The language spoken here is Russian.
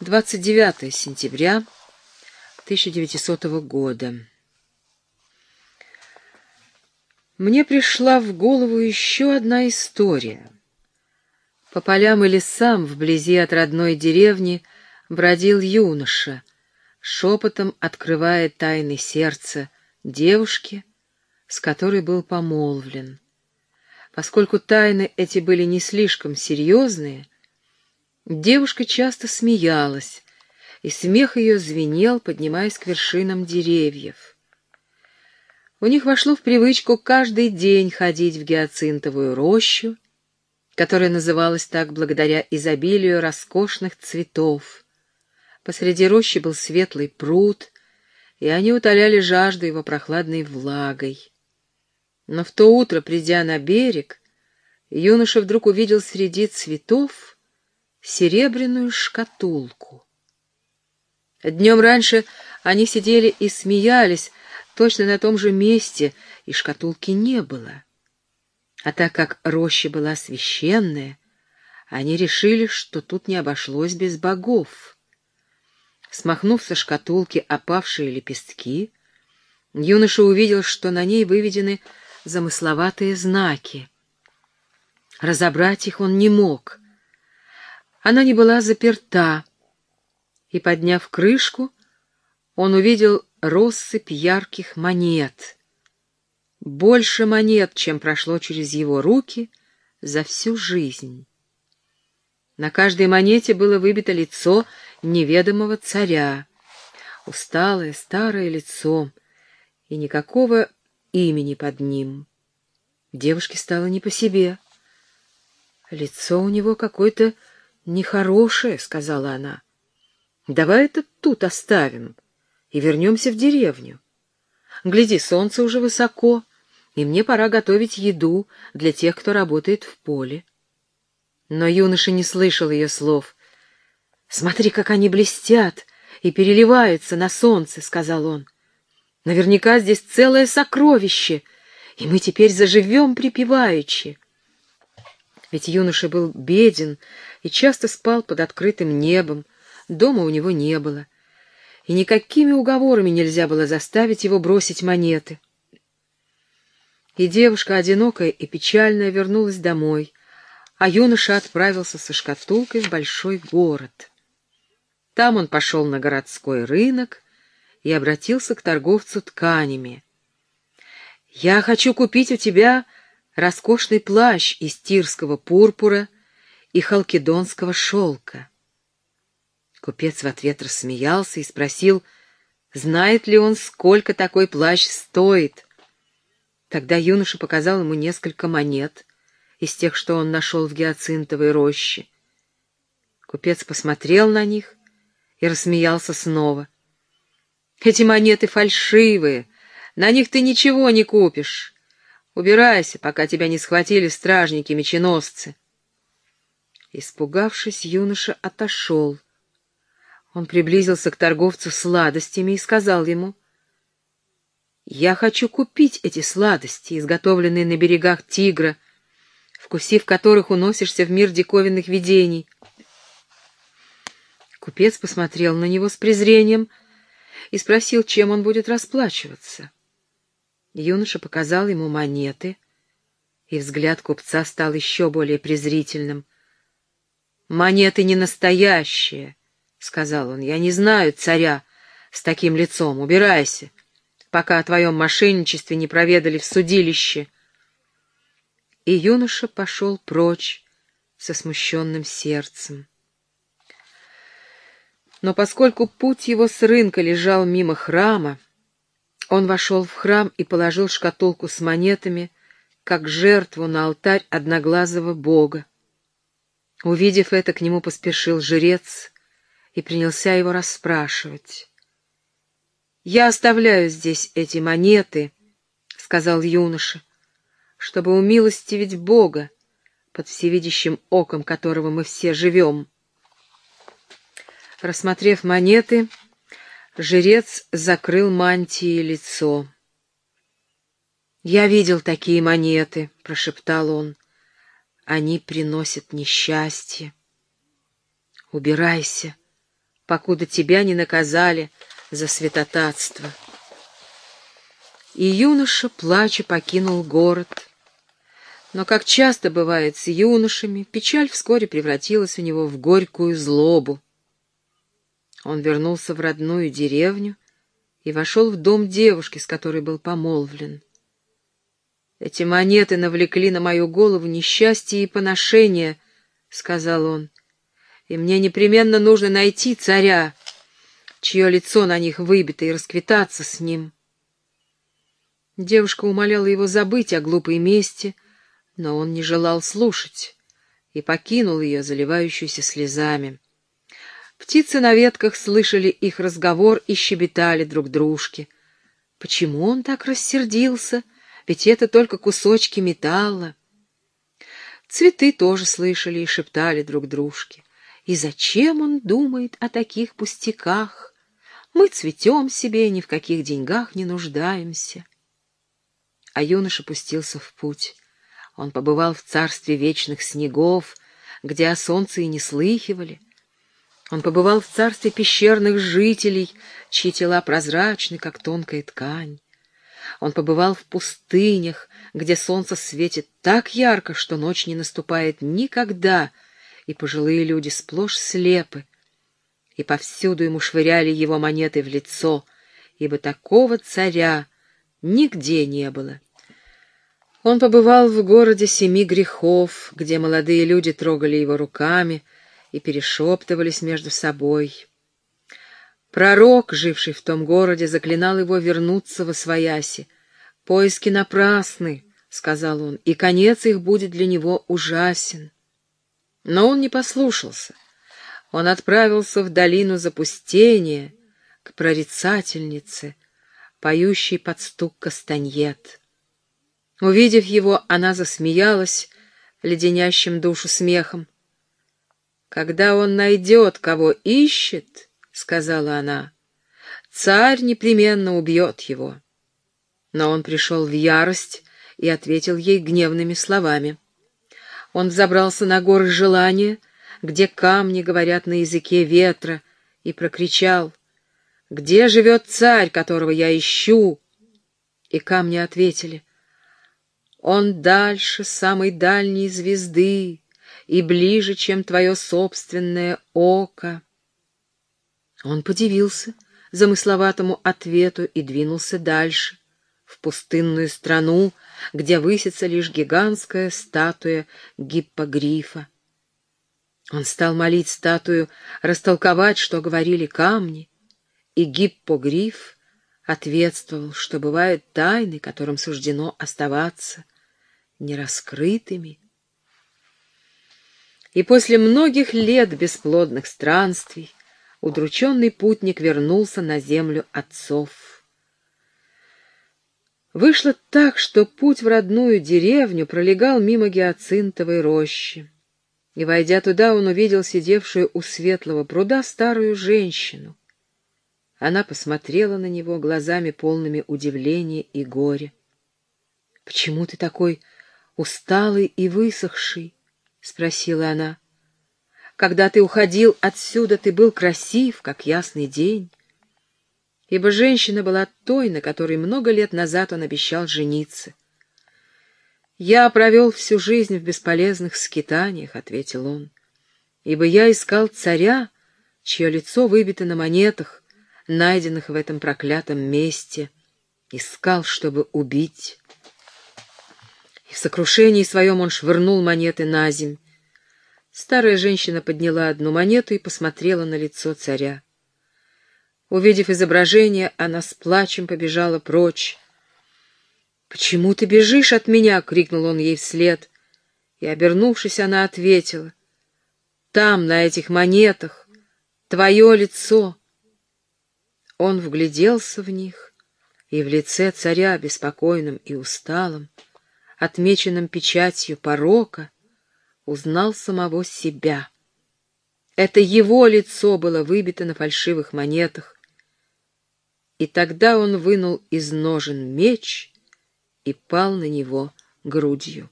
29 сентября 1900 года. Мне пришла в голову еще одна история. По полям и лесам вблизи от родной деревни бродил юноша, шепотом открывая тайны сердца девушки, с которой был помолвлен. Поскольку тайны эти были не слишком серьезные, Девушка часто смеялась, и смех ее звенел, поднимаясь к вершинам деревьев. У них вошло в привычку каждый день ходить в гиацинтовую рощу, которая называлась так благодаря изобилию роскошных цветов. Посреди рощи был светлый пруд, и они утоляли жажду его прохладной влагой. Но в то утро, придя на берег, юноша вдруг увидел среди цветов серебряную шкатулку. Днем раньше они сидели и смеялись точно на том же месте, и шкатулки не было. А так как роща была священная, они решили, что тут не обошлось без богов. Смахнув со шкатулки опавшие лепестки, юноша увидел, что на ней выведены замысловатые знаки. Разобрать их он не мог — она не была заперта, и, подняв крышку, он увидел россыпь ярких монет. Больше монет, чем прошло через его руки за всю жизнь. На каждой монете было выбито лицо неведомого царя. Усталое старое лицо, и никакого имени под ним. Девушке стало не по себе. Лицо у него какое-то «Нехорошее», — сказала она. «Давай это тут оставим и вернемся в деревню. Гляди, солнце уже высоко, и мне пора готовить еду для тех, кто работает в поле». Но юноша не слышал ее слов. «Смотри, как они блестят и переливаются на солнце», — сказал он. «Наверняка здесь целое сокровище, и мы теперь заживем припеваючи». Ведь юноша был беден и часто спал под открытым небом, дома у него не было, и никакими уговорами нельзя было заставить его бросить монеты. И девушка, одинокая и печальная, вернулась домой, а юноша отправился со шкатулкой в большой город. Там он пошел на городской рынок и обратился к торговцу тканями. «Я хочу купить у тебя роскошный плащ из тирского пурпура и халкидонского шелка. Купец в ответ рассмеялся и спросил, знает ли он, сколько такой плащ стоит. Тогда юноша показал ему несколько монет из тех, что он нашел в гиацинтовой роще. Купец посмотрел на них и рассмеялся снова. «Эти монеты фальшивые, на них ты ничего не купишь. Убирайся, пока тебя не схватили стражники-меченосцы». Испугавшись, юноша отошел. Он приблизился к торговцу сладостями и сказал ему, «Я хочу купить эти сладости, изготовленные на берегах Тигра, вкусив которых уносишься в мир диковинных видений». Купец посмотрел на него с презрением и спросил, чем он будет расплачиваться. Юноша показал ему монеты, и взгляд купца стал еще более презрительным — «Монеты не настоящие», — сказал он. «Я не знаю царя с таким лицом. Убирайся, пока о твоем мошенничестве не проведали в судилище». И юноша пошел прочь со смущенным сердцем. Но поскольку путь его с рынка лежал мимо храма, он вошел в храм и положил шкатулку с монетами, как жертву на алтарь одноглазого бога. Увидев это, к нему поспешил жрец и принялся его расспрашивать. «Я оставляю здесь эти монеты», — сказал юноша, — «чтобы умилостивить Бога, под всевидящим оком которого мы все живем». Рассмотрев монеты, жрец закрыл мантией лицо. «Я видел такие монеты», — прошептал он. Они приносят несчастье. Убирайся, покуда тебя не наказали за святотатство. И юноша, плача, покинул город. Но, как часто бывает с юношами, печаль вскоре превратилась у него в горькую злобу. Он вернулся в родную деревню и вошел в дом девушки, с которой был помолвлен. «Эти монеты навлекли на мою голову несчастье и поношение», — сказал он, — «и мне непременно нужно найти царя, чье лицо на них выбито, и расквитаться с ним». Девушка умоляла его забыть о глупой мести, но он не желал слушать и покинул ее, заливающуюся слезами. Птицы на ветках слышали их разговор и щебетали друг дружке. Почему он так рассердился? Ведь это только кусочки металла. Цветы тоже слышали и шептали друг дружке. И зачем он думает о таких пустяках? Мы цветем себе и ни в каких деньгах не нуждаемся. А юноша пустился в путь. Он побывал в царстве вечных снегов, где о солнце и не слыхивали, он побывал в царстве пещерных жителей, чьи тела прозрачны, как тонкая ткань. Он побывал в пустынях, где солнце светит так ярко, что ночь не наступает никогда, и пожилые люди сплошь слепы. И повсюду ему швыряли его монеты в лицо, ибо такого царя нигде не было. Он побывал в городе семи грехов, где молодые люди трогали его руками — и перешептывались между собой. Пророк, живший в том городе, заклинал его вернуться во свояси. «Поиски напрасны», — сказал он, — «и конец их будет для него ужасен». Но он не послушался. Он отправился в долину запустения к прорицательнице, поющей под стук кастаньет. Увидев его, она засмеялась леденящим душу смехом. «Когда он найдет, кого ищет, — сказала она, — царь непременно убьет его». Но он пришел в ярость и ответил ей гневными словами. Он взобрался на горы желания, где камни говорят на языке ветра, и прокричал «Где живет царь, которого я ищу?» И камни ответили «Он дальше самой дальней звезды, и ближе, чем твое собственное око. Он подивился замысловатому ответу и двинулся дальше, в пустынную страну, где высится лишь гигантская статуя гиппогрифа. Он стал молить статую растолковать, что говорили камни, и гиппогриф ответствовал, что бывают тайны, которым суждено оставаться нераскрытыми. И после многих лет бесплодных странствий удрученный путник вернулся на землю отцов. Вышло так, что путь в родную деревню пролегал мимо гиацинтовой рощи. И, войдя туда, он увидел сидевшую у светлого пруда старую женщину. Она посмотрела на него глазами полными удивления и горя. — Почему ты такой усталый и высохший? — спросила она. «Когда ты уходил отсюда, ты был красив, как ясный день». Ибо женщина была той, на которой много лет назад он обещал жениться. «Я провел всю жизнь в бесполезных скитаниях», — ответил он, «ибо я искал царя, чье лицо выбито на монетах, найденных в этом проклятом месте, искал, чтобы убить». И в сокрушении своем он швырнул монеты на земь. Старая женщина подняла одну монету и посмотрела на лицо царя. Увидев изображение, она с плачем побежала прочь. «Почему ты бежишь от меня?» — крикнул он ей вслед. И, обернувшись, она ответила. «Там, на этих монетах, твое лицо». Он вгляделся в них, и в лице царя, беспокойным и усталым, отмеченным печатью порока, узнал самого себя. Это его лицо было выбито на фальшивых монетах. И тогда он вынул из ножен меч и пал на него грудью.